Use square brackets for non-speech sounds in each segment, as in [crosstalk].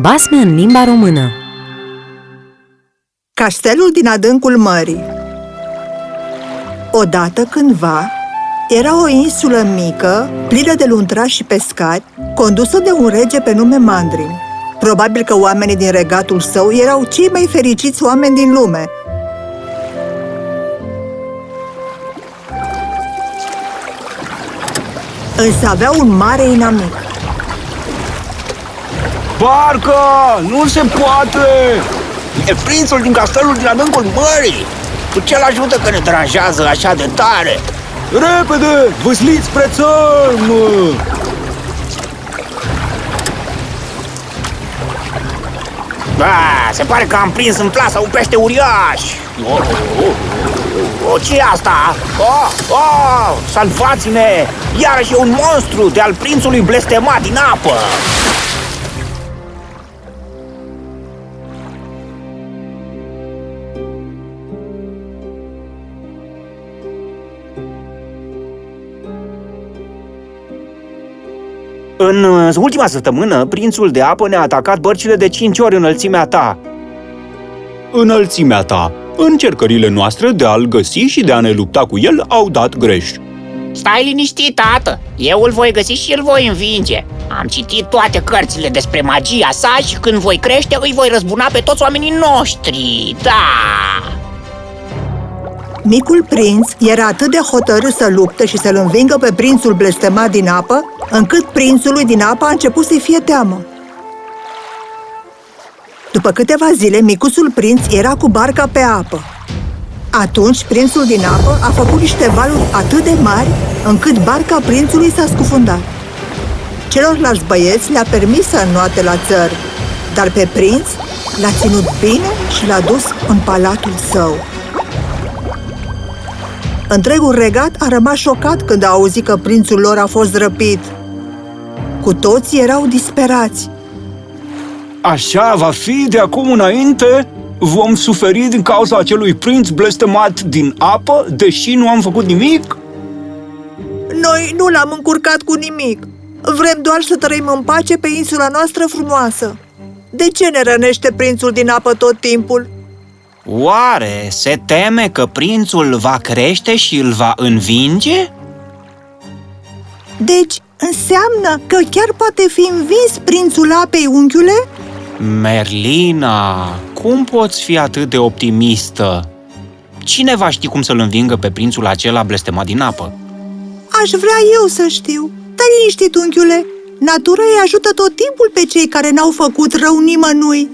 Basme în limba română Castelul din adâncul mării Odată cândva, era o insulă mică, plină de luntrași și pescari, condusă de un rege pe nume Mandrin. Probabil că oamenii din regatul său erau cei mai fericiți oameni din lume. Însă avea un mare inamic. Parcă! Nu se poate! E prințul din castelul din adâncul mării! Cu ce-l ajută că ne deranjează așa de tare? Repede! Văsliți spre țărm! Ah, se pare că am prins în plasă un pește uriaș! Oh, oh, oh, oh, ce e asta? Oh, oh, salvați-ne! Iarăși e un monstru de al prințului blestemat din apă! În uh, ultima săptămână, prințul de apă ne-a atacat bărcile de cinci ori înălțimea ta. Înălțimea ta. Încercările noastre de a-l găsi și de a ne lupta cu el au dat greș. Stai liniștit, tată! Eu îl voi găsi și îl voi învinge. Am citit toate cărțile despre magia sa și când voi crește îi voi răzbuna pe toți oamenii noștri. Da! Micul prinț era atât de hotărât să lupte și să-l învingă pe prințul blestemat din apă, încât prințului din apă a început să-i fie teamă. După câteva zile, micusul prinț era cu barca pe apă. Atunci, prințul din apă a făcut niște valuri atât de mari, încât barca prințului s-a scufundat. Celorlalți băieți le-a permis să înnoate la țăr, dar pe prinț l-a ținut bine și l-a dus în palatul său. Întregul regat a rămas șocat când a auzit că prințul lor a fost răpit. Cu toții erau disperați. Așa va fi de acum înainte? Vom suferi din cauza acelui prinț blestemat din apă, deși nu am făcut nimic? Noi nu l-am încurcat cu nimic. Vrem doar să trăim în pace pe insula noastră frumoasă. De ce ne rănește prințul din apă tot timpul? Oare se teme că prințul va crește și îl va învinge? Deci, înseamnă că chiar poate fi învins prințul apei, unchiule? Merlina, cum poți fi atât de optimistă? Cine va ști cum să-l învingă pe prințul acela blestemat din apă? Aș vrea eu să știu. Dar liniștit, unchiule. Natura îi ajută tot timpul pe cei care n-au făcut rău nimănui.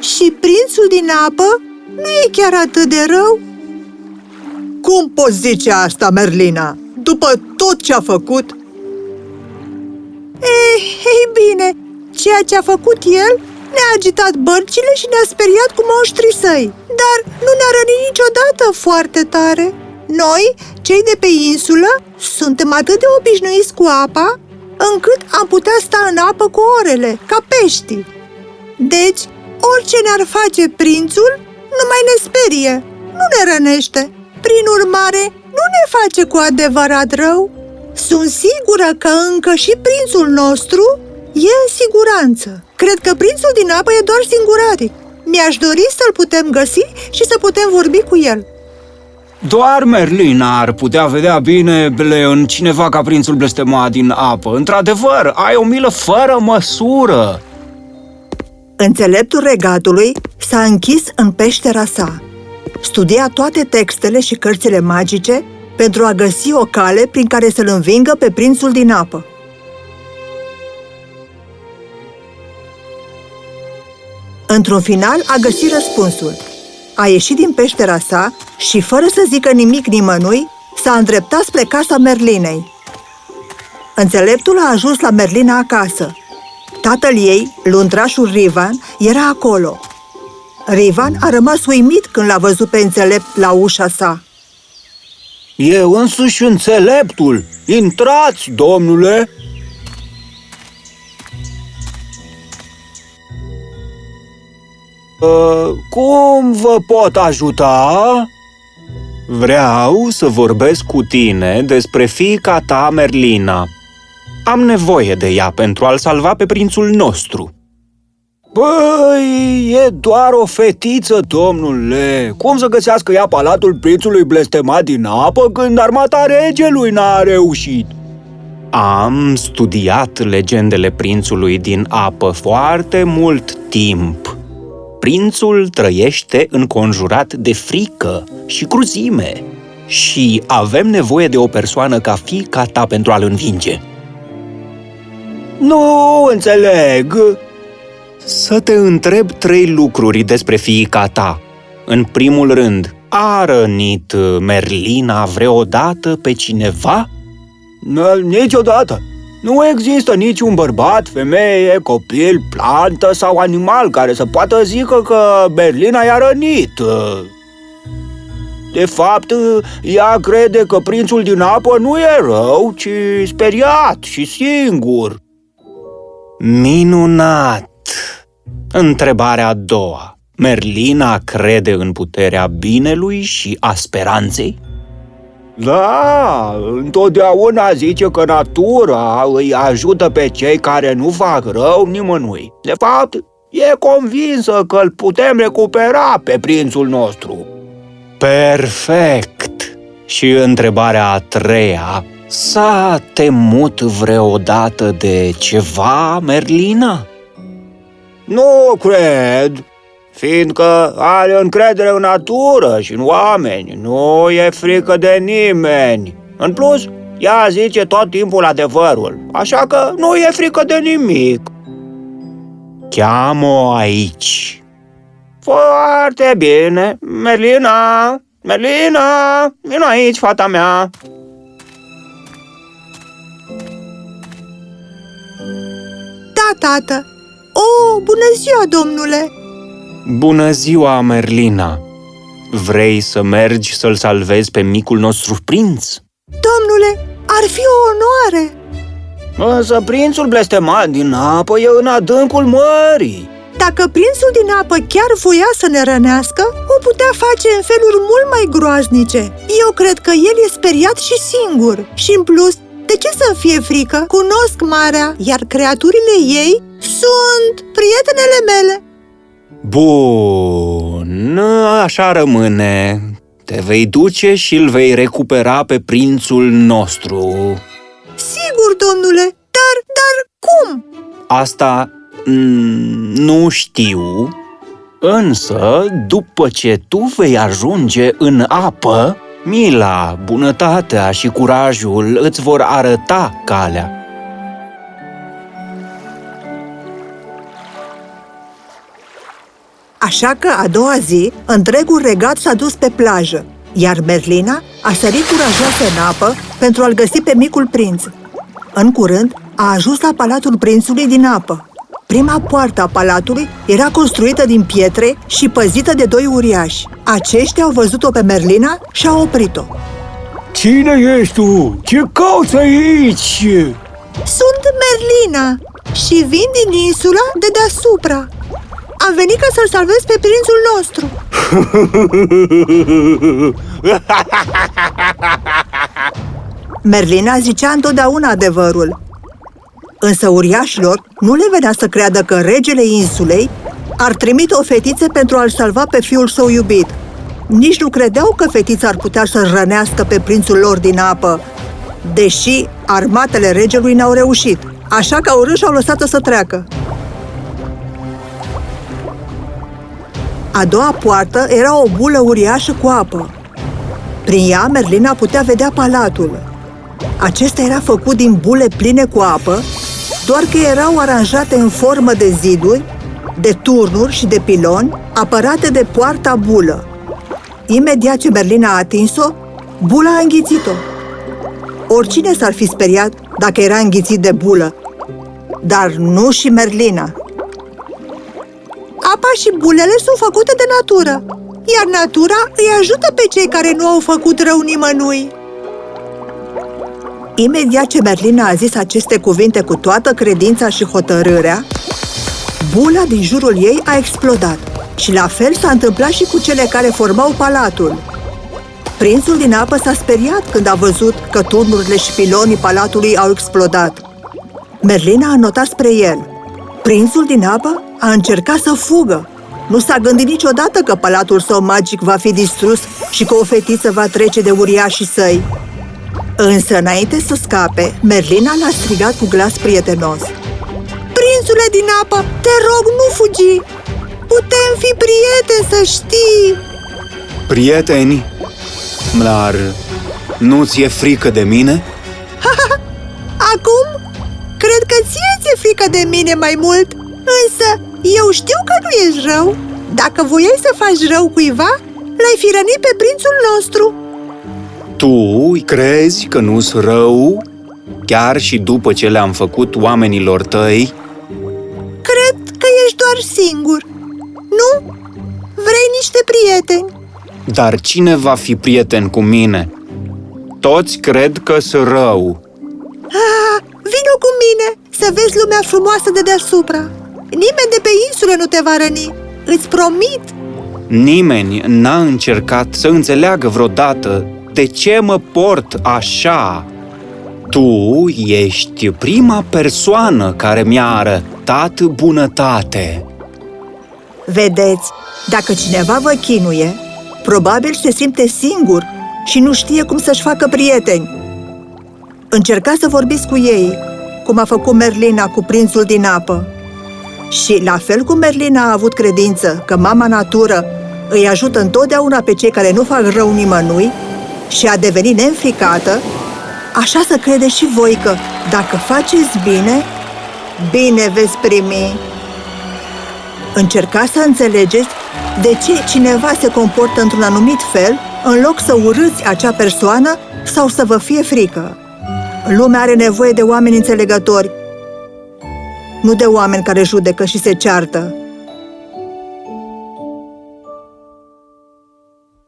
Și prințul din apă nu e chiar atât de rău? Cum poți zice asta, Merlina? După tot ce a făcut? Ei, ei bine, ceea ce a făcut el ne-a agitat bărcile și ne-a speriat cu monștrii săi, dar nu ne-a rănit niciodată foarte tare. Noi, cei de pe insulă, suntem atât de obișnuiți cu apa, încât am putea sta în apă cu orele, ca pești. Deci, orice ne-ar face prințul, nu mai ne sperie, nu ne rănește. Prin urmare, nu ne face cu adevărat rău. Sunt sigură că încă și prințul nostru e în siguranță. Cred că prințul din apă e doar singuratic. Mi-aș dori să-l putem găsi și să putem vorbi cu el. Doar Merlina ar putea vedea bine în cineva ca prințul blestemat din apă. Într-adevăr, ai o milă fără măsură. Înțeleptul regatului s-a închis în peștera sa. Studia toate textele și cărțile magice pentru a găsi o cale prin care să-l învingă pe prințul din apă. Într-un final a găsit răspunsul. A ieșit din peștera sa și, fără să zică nimic nimănui, s-a îndreptat spre casa Merlinei. Înțeleptul a ajuns la Merlina acasă. Tatăl ei, luntrașul Rivan, era acolo. Rivan a rămas uimit când l-a văzut pe înțelept la ușa sa. E însuși înțeleptul! Intrați, domnule! Uh, cum vă pot ajuta? Vreau să vorbesc cu tine despre fiica ta, Merlina. Am nevoie de ea pentru a-l salva pe prințul nostru. Păi, e doar o fetiță, domnule. Cum să găsească ea palatul prințului blestemat din apă când armata regelui n-a reușit? Am studiat legendele prințului din apă foarte mult timp. Prințul trăiește înconjurat de frică și cruzime și avem nevoie de o persoană ca fiica ta pentru a-l învinge. Nu înțeleg. Să te întreb trei lucruri despre fiica ta. În primul rând, a rănit Merlina vreodată pe cineva? Niciodată. Nu există niciun bărbat, femeie, copil, plantă sau animal care să poată zică că Berlina i-a rănit. De fapt, ea crede că prințul din apă nu e rău, ci speriat și singur. Minunat! Întrebarea a doua. Merlina crede în puterea binelui și a speranței? Da, întotdeauna zice că natura îi ajută pe cei care nu fac rău nimănui. De fapt, e convinsă că îl putem recupera pe prințul nostru. Perfect! Și întrebarea a treia, s-a temut vreodată de ceva, Merlina? Nu cred, fiindcă are încredere în natură și în oameni. Nu e frică de nimeni. În plus, ea zice tot timpul adevărul, așa că nu e frică de nimic. Cheamă aici. Foarte bine. Merlina, Merlina, vino aici, fata mea. Da, tată. O, bună ziua, domnule! Bună ziua, Merlina! Vrei să mergi să-l salvezi pe micul nostru prinț? Domnule, ar fi o onoare! Însă prințul blestemat din apă e în adâncul mării. Dacă prințul din apă chiar voia să ne rănească, o putea face în feluri mult mai groaznice. Eu cred că el e speriat și singur. Și în plus, de ce să fie frică? Cunosc marea, iar creaturile ei sunt prietenele mele. Bun, așa rămâne. Te vei duce și îl vei recupera pe prințul nostru. Sigur, domnule, dar, dar cum? Asta mm, nu știu, însă după ce tu vei ajunge în apă, mila, bunătatea și curajul îți vor arăta calea. Așa că a doua zi, întregul regat s-a dus pe plajă, iar Merlina a sărit curajoasă în apă pentru a-l găsi pe micul prinț. În curând, a ajuns la palatul prințului din apă. Prima poartă a palatului era construită din pietre și păzită de doi uriași. Aceștia au văzut-o pe Merlina și au oprit-o. Cine ești tu? Ce cauți aici? Sunt Merlina și vin din insula de deasupra. Am venit ca să-l salvez pe prințul nostru. [laughs] Merlina zicea întotdeauna adevărul. Însă uriașilor nu le venea să creadă că regele insulei ar trimite o fetiță pentru a-l salva pe fiul său iubit. Nici nu credeau că fetița ar putea să-l rănească pe prințul lor din apă, deși armatele regelui n-au reușit. Așa că au râs și au lăsat-o să treacă. A doua poartă era o bulă uriașă cu apă. Prin ea, Merlina putea vedea palatul. Acesta era făcut din bule pline cu apă, doar că erau aranjate în formă de ziduri, de turnuri și de piloni, apărate de poarta bulă. Imediat ce Merlina a atins-o, bula a înghițit-o. Oricine s-ar fi speriat dacă era înghițit de bulă, dar nu și Merlina. Apa și bulele sunt făcute de natură, iar natura îi ajută pe cei care nu au făcut rău nimănui. Imediat ce Merlina a zis aceste cuvinte cu toată credința și hotărârea, bula din jurul ei a explodat și la fel s-a întâmplat și cu cele care formau palatul. Prințul din apă s-a speriat când a văzut că turnurile și pilonii palatului au explodat. Merlina a notat spre el. Prințul din apă a încercat să fugă. Nu s-a gândit niciodată că palatul său magic va fi distrus și că o fetiță va trece de uriașii săi. Însă, înainte să scape, Merlina l-a strigat cu glas prietenos. Prințule din apă, te rog, nu fugi! Putem fi prieteni, să știi! Prieteni, dar nu ți-e frică de mine? [laughs] Acum, cred că ție ți-e frică de mine mai mult, însă eu știu că nu ești rău. Dacă voiai să faci rău cuiva, l-ai fi rănit pe prințul nostru. Tu crezi că nu-s rău? Chiar și după ce le-am făcut oamenilor tăi? Cred că ești doar singur. Nu? Vrei niște prieteni? Dar cine va fi prieten cu mine? Toți cred că sunt rău. Ah, vino cu mine să vezi lumea frumoasă de deasupra. Nimeni de pe insulă nu te va răni. Îți promit! Nimeni n-a încercat să înțeleagă vreodată de ce mă port așa. Tu ești prima persoană care mi-a arătat bunătate. Vedeți, dacă cineva vă chinuie, probabil se simte singur și nu știe cum să-și facă prieteni. Încercați să vorbiți cu ei, cum a făcut Merlina cu prințul din apă. Și la fel cum Merlina a avut credință că mama natură îi ajută întotdeauna pe cei care nu fac rău nimănui și a devenit neînfricată, așa să credeți și voi că, dacă faceți bine, bine veți primi. Încercați să înțelegeți de ce cineva se comportă într-un anumit fel în loc să urâți acea persoană sau să vă fie frică. Lumea are nevoie de oameni înțelegători, nu de oameni care judecă și se ceartă.